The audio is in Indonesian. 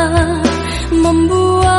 Telah